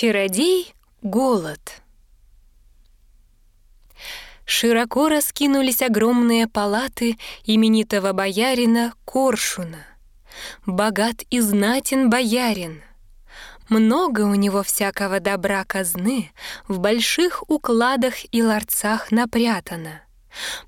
Чародей — голод. Широко раскинулись огромные палаты именитого боярина Коршуна. Богат и знатен боярин. Много у него всякого добра казны в больших укладах и ларцах напрятано.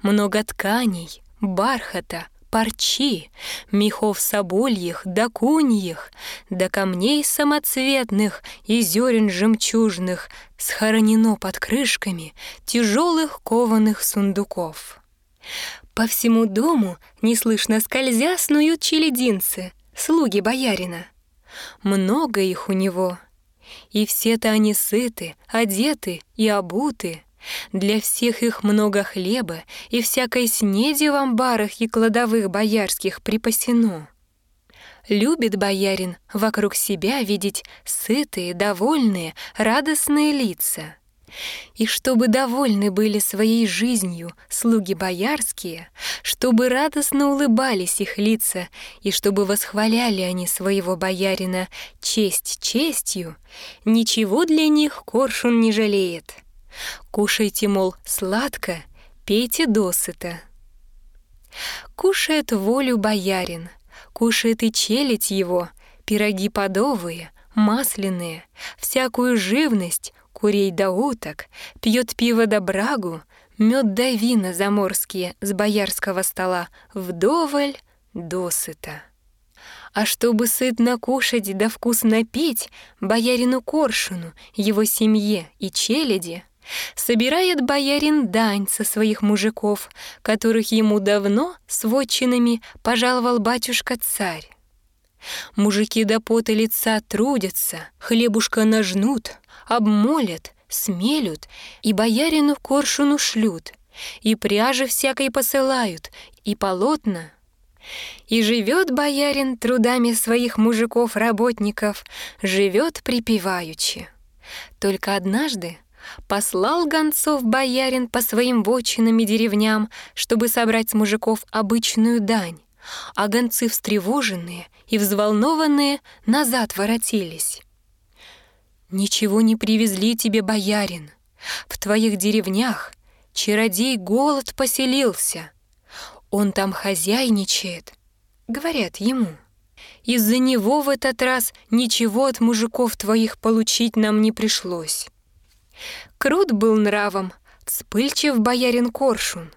Много тканей, бархата, парчи, мехов собольих да куньих, да камней самоцветных и зерен жемчужных схоронено под крышками тяжелых кованых сундуков. По всему дому неслышно скользя снуют челединцы, слуги боярина. Много их у него, и все-то они сыты, одеты и обуты, для всех их много хлеба и всякой снеди в амбарах и кладовых боярских припасено. Любит боярин вокруг себя видеть сытые, довольные, радостные лица. И чтобы довольны были своей жизнью слуги боярские, чтобы радостно улыбались их лица, и чтобы восхваляли они своего боярина честь честью, ничего для них коршун не жалеет. Кушайте, мол, сладко, пейте досыта. Кушает волю боярин, кушает и челядь его, пироги подовые, масляные, всякую живность, курей да уток, пьет пиво да брагу, мед да вина заморские с боярского стола вдоволь досыта. А чтобы сытно кушать да вкусно пить, боярину Коршуну, его семье и челяди — Собирает боярин дань со своих мужиков, которых ему давно с вотчинами пожаловал батюшка-царь. Мужики до пота лица трудятся, хлебушка нажнут, обмолят, смелют, и боярину коршуну шлют, и пряжи всякой посылают, и полотна. И живет боярин трудами своих мужиков-работников, живет припеваючи. Только однажды Послал гонцов боярин по своим вотчинам и деревням, чтобы собрать с мужиков обычную дань, а гонцы встревоженные и взволнованные назад воротились. «Ничего не привезли тебе, боярин. В твоих деревнях чародей голод поселился. Он там хозяйничает», — говорят ему. «Из-за него в этот раз ничего от мужиков твоих получить нам не пришлось». Крут был нравом, вспыльчив боярин Коршун.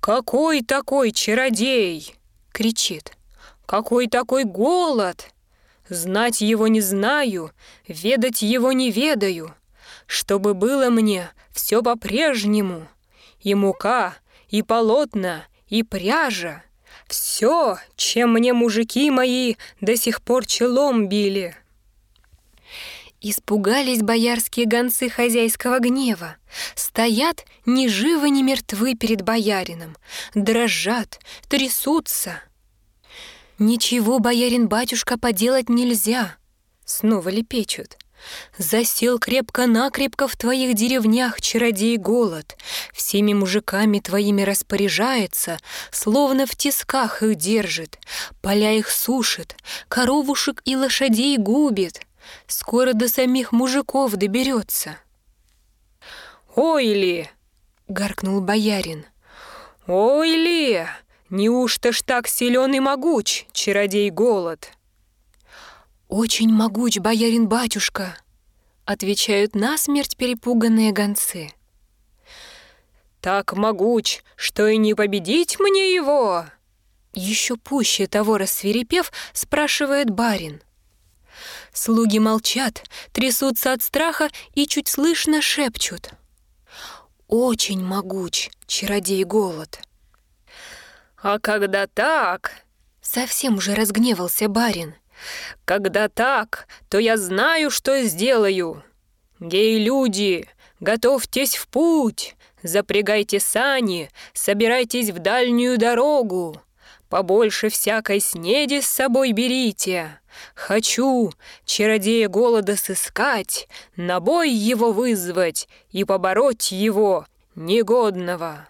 «Какой такой чародей?» — кричит. «Какой такой голод? Знать его не знаю, ведать его не ведаю. Чтобы было мне все по-прежнему. И мука, и полотна, и пряжа. Все, чем мне мужики мои до сих пор челом били». Испугались боярские гонцы хозяйского гнева. Стоят ни живы, ни мертвы перед боярином. Дрожат, трясутся. Ничего, боярин-батюшка, поделать нельзя. Снова лепечут. Засел крепко-накрепко в твоих деревнях чародей голод, всеми мужиками твоими распоряжается, словно в тисках их держит, поля их сушит, коровушек и лошадей губит. Скоро до самих мужиков доберется. «Ой ли!» — гаркнул боярин. «Ой ли! Неужто ж так силен и могуч, чародей голод?» «Очень могуч, боярин-батюшка!» — отвечают насмерть перепуганные гонцы. «Так могуч, что и не победить мне его!» Еще пуще того рассверепев, спрашивает барин. Слуги молчат, трясутся от страха и чуть слышно шепчут. «Очень могуч, чародей голод». «А когда так...» Совсем уже разгневался барин. «Когда так, то я знаю, что сделаю. Гей-люди, готовьтесь в путь, запрягайте сани, собирайтесь в дальнюю дорогу. Побольше всякой снеди с собой берите. Хочу чародея голода сыскать, на бой его вызвать и побороть его, негодного.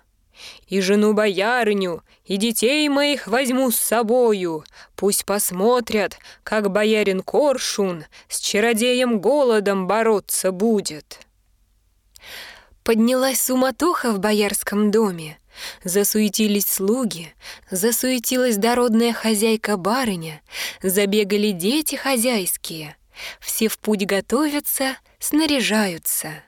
И жену-боярыню, и детей моих возьму с собою. Пусть посмотрят, как боярин Коршун с чародеем голодом бороться будет». Поднялась суматоха в боярском доме. Засуетились слуги, засуетилась дородная хозяйка-барыня, забегали дети хозяйские. Все в путь готовятся, снаряжаются.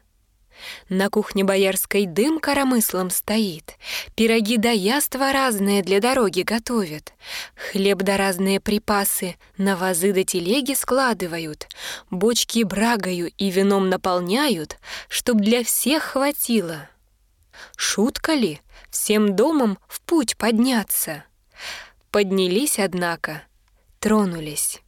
На кухне боярской дым коромыслом стоит, пироги да яства разные для дороги готовят, хлеб да разные припасы на вазы да телеги складывают, бочки брагою и вином наполняют, чтоб для всех хватило. Шутка ли всем домом в путь подняться? Поднялись, однако, тронулись.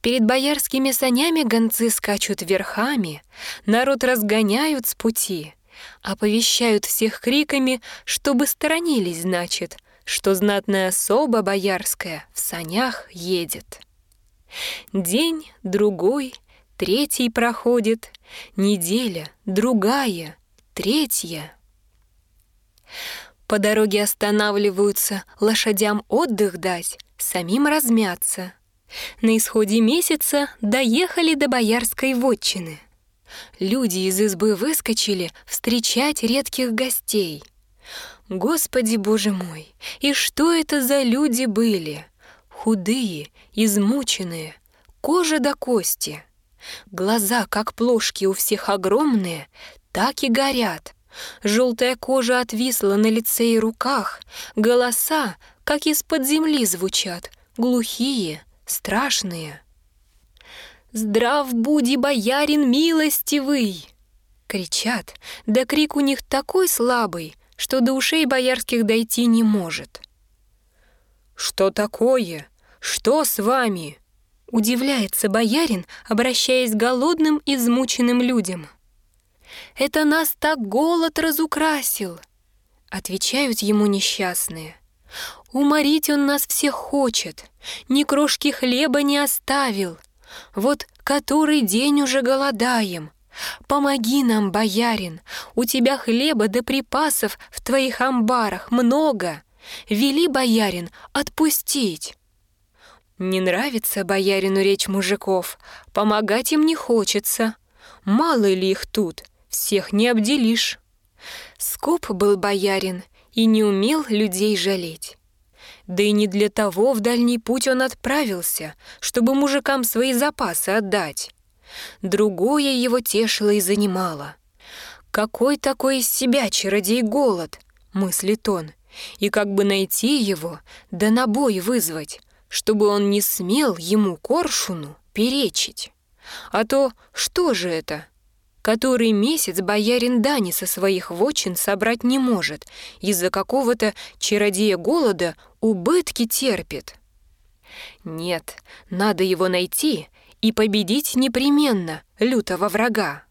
Перед боярскими санями гонцы скачут верхами, народ разгоняют с пути, оповещают всех криками, чтобы сторонились, значит, что знатная особа боярская в санях едет. День, другой, третий проходит, неделя, другая, третья. По дороге останавливаются, лошадям отдых дать, самим размяться — на исходе месяца доехали до боярской вотчины. Люди из избы выскочили встречать редких гостей. Господи боже мой, и что это за люди были? Худые, измученные, кожа до кости. Глаза, как плошки, у всех огромные, так и горят. Желтая кожа отвисла на лице и руках, голоса, как из-под земли звучат, глухие, страшные. «Здрав буди, боярин милостивый!» Кричат, да крик у них такой слабый, что до ушей боярских дойти не может. «Что такое? Что с вами?» Удивляется боярин, обращаясь к голодным, измученным людям. «Это нас так голод разукрасил!» Отвечают ему несчастные. Уморить он нас всех хочет, ни крошки хлеба не оставил. Вот который день уже голодаем. Помоги нам, боярин, у тебя хлеба да припасов в твоих амбарах много. Вели, боярин, отпустить. Не нравится боярину речь мужиков, помогать им не хочется. Мало ли их тут, всех не обделишь. Скуп был боярин и не умел людей жалеть. Да и не для того в дальний путь он отправился, чтобы мужикам свои запасы отдать. Другое его тешило и занимало. «Какой такой из себя чародей голод?» — мыслит он. «И как бы найти его, да на бой вызвать, чтобы он не смел ему, коршуну, перечить. А то что же это? Который месяц боярин Дани со своих вочин собрать не может, из-за какого-то чародея голода убытки терпит. Нет, надо его найти и победить непременно лютого врага.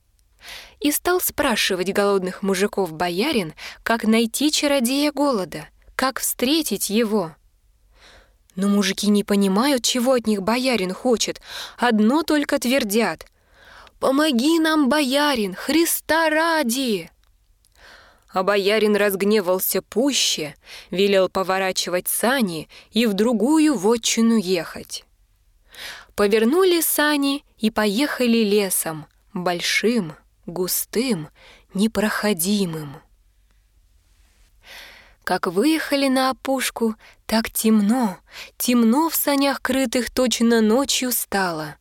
И стал спрашивать голодных мужиков боярин, как найти чародея голода, как встретить его. Но мужики не понимают, чего от них боярин хочет, одно только твердят — «Помоги нам, боярин, Христа ради!» А боярин разгневался пуще, велел поворачивать сани и в другую вотчину ехать. Повернули сани и поехали лесом, большим, густым, непроходимым. Как выехали на опушку, так темно, темно в санях крытых точно ночью стало.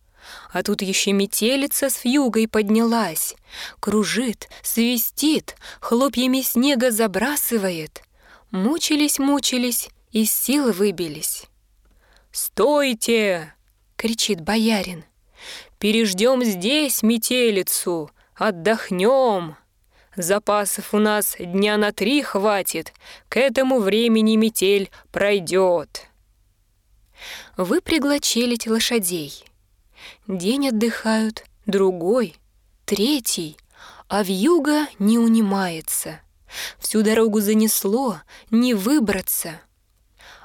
А тут еще метелица с вьюгой поднялась. Кружит, свистит, хлопьями снега забрасывает. Мучились, мучились, из сил выбились. «Стойте!» — кричит боярин. «Переждем здесь метелицу, отдохнем!» Запасов у нас дня на три хватит, к этому времени метель пройдет. Выпрягла челядь лошадей. День отдыхают, другой, третий, а вьюга не унимается. Всю дорогу занесло, не выбраться.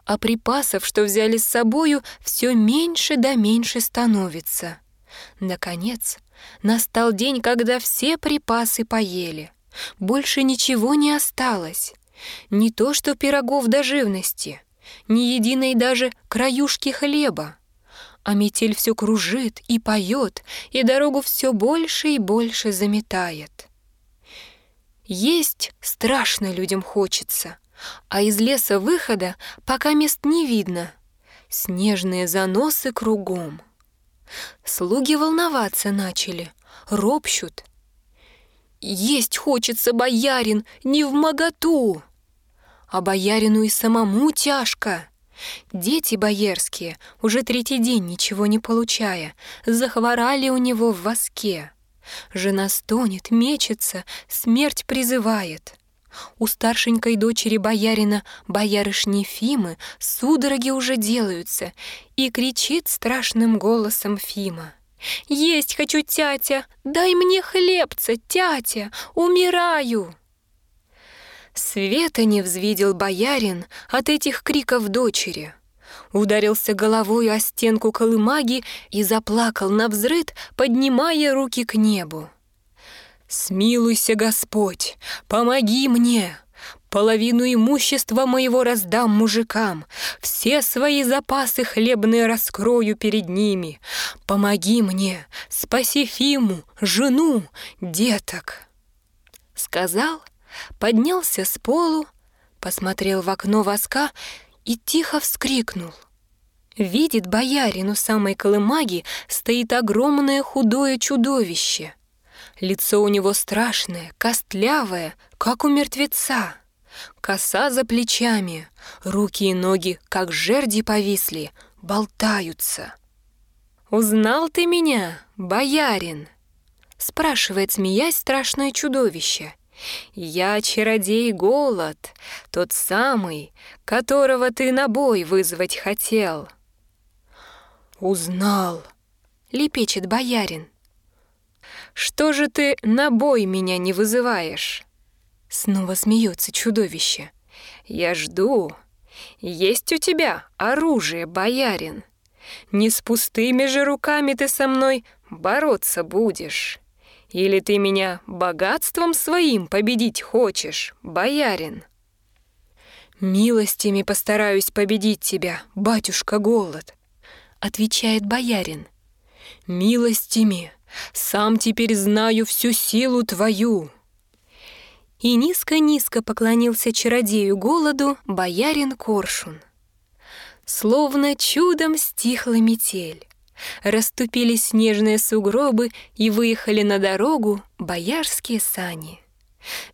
А припасов, что взяли с собою, все меньше да меньше становится. Наконец, настал день, когда все припасы поели. Больше ничего не осталось. Не то что пирогов до живности, ни единой даже краюшки хлеба. А метель все кружит и поет, и дорогу все больше и больше заметает. Есть страшно людям хочется, а из леса выхода пока мест не видно. Снежные заносы кругом. Слуги волноваться начали, ропщут. Есть хочется, боярин, не в моготу. А боярину и самому тяжко. Дети боярские, уже третий день ничего не получая, захворали у него в воске. Жена стонет, мечется, смерть призывает. У старшенькой дочери боярина, боярышни Фимы, судороги уже делаются, и кричит страшным голосом Фима. «Есть хочу, тятя! Дай мне хлебца, тятя! Умираю!» Света не взвидел боярин от этих криков дочери. Ударился головой о стенку колымаги и заплакал на взрыд, поднимая руки к небу. «Смилуйся, Господь, помоги мне!» Половину имущества моего раздам мужикам, все свои запасы хлебные раскрою перед ними. Помоги мне, спаси Фиму, жену, деток. Сказал, поднялся с полу, посмотрел в окно воска и тихо вскрикнул. Видит боярин у самой колымаги стоит огромное худое чудовище. Лицо у него страшное, костлявое, как у мертвеца. Коса за плечами, руки и ноги, как жерди повисли, болтаются. «Узнал ты меня, боярин?» Спрашивает, смеясь, страшное чудовище. «Я чародей Голод, тот самый, которого ты на бой вызвать хотел». «Узнал», — лепечет боярин. «Что же ты на бой меня не вызываешь?» Снова смеется чудовище. «Я жду. Есть у тебя оружие, боярин. Не с пустыми же руками ты со мной бороться будешь. Или ты меня богатством своим победить хочешь, боярин?» «Милостями постараюсь победить тебя, батюшка Голод», — отвечает боярин. «Милостями, сам теперь знаю всю силу твою» и низко-низко поклонился чародею голоду боярин Коршун. Словно чудом стихла метель. Расступились снежные сугробы и выехали на дорогу боярские сани.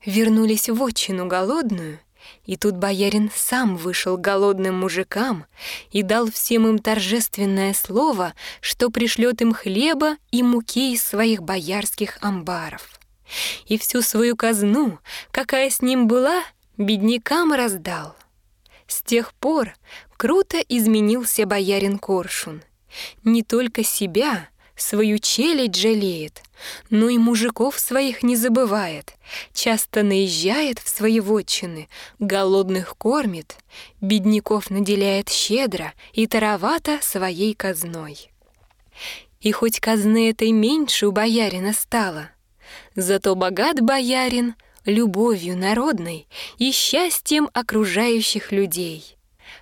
Вернулись в отчину голодную, и тут боярин сам вышел голодным мужикам и дал всем им торжественное слово, что пришлет им хлеба и муки из своих боярских амбаров и всю свою казну, какая с ним была, беднякам раздал. С тех пор круто изменился боярин Коршун. Не только себя, свою челядь жалеет, но и мужиков своих не забывает, часто наезжает в свои вотчины, голодных кормит, бедняков наделяет щедро и таровато своей казной. И хоть казны этой меньше у боярина стало — Зато богат боярин любовью народной и счастьем окружающих людей.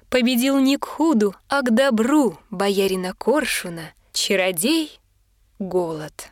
Победил не к худу, а к добру боярина Коршуна, чародей — голод.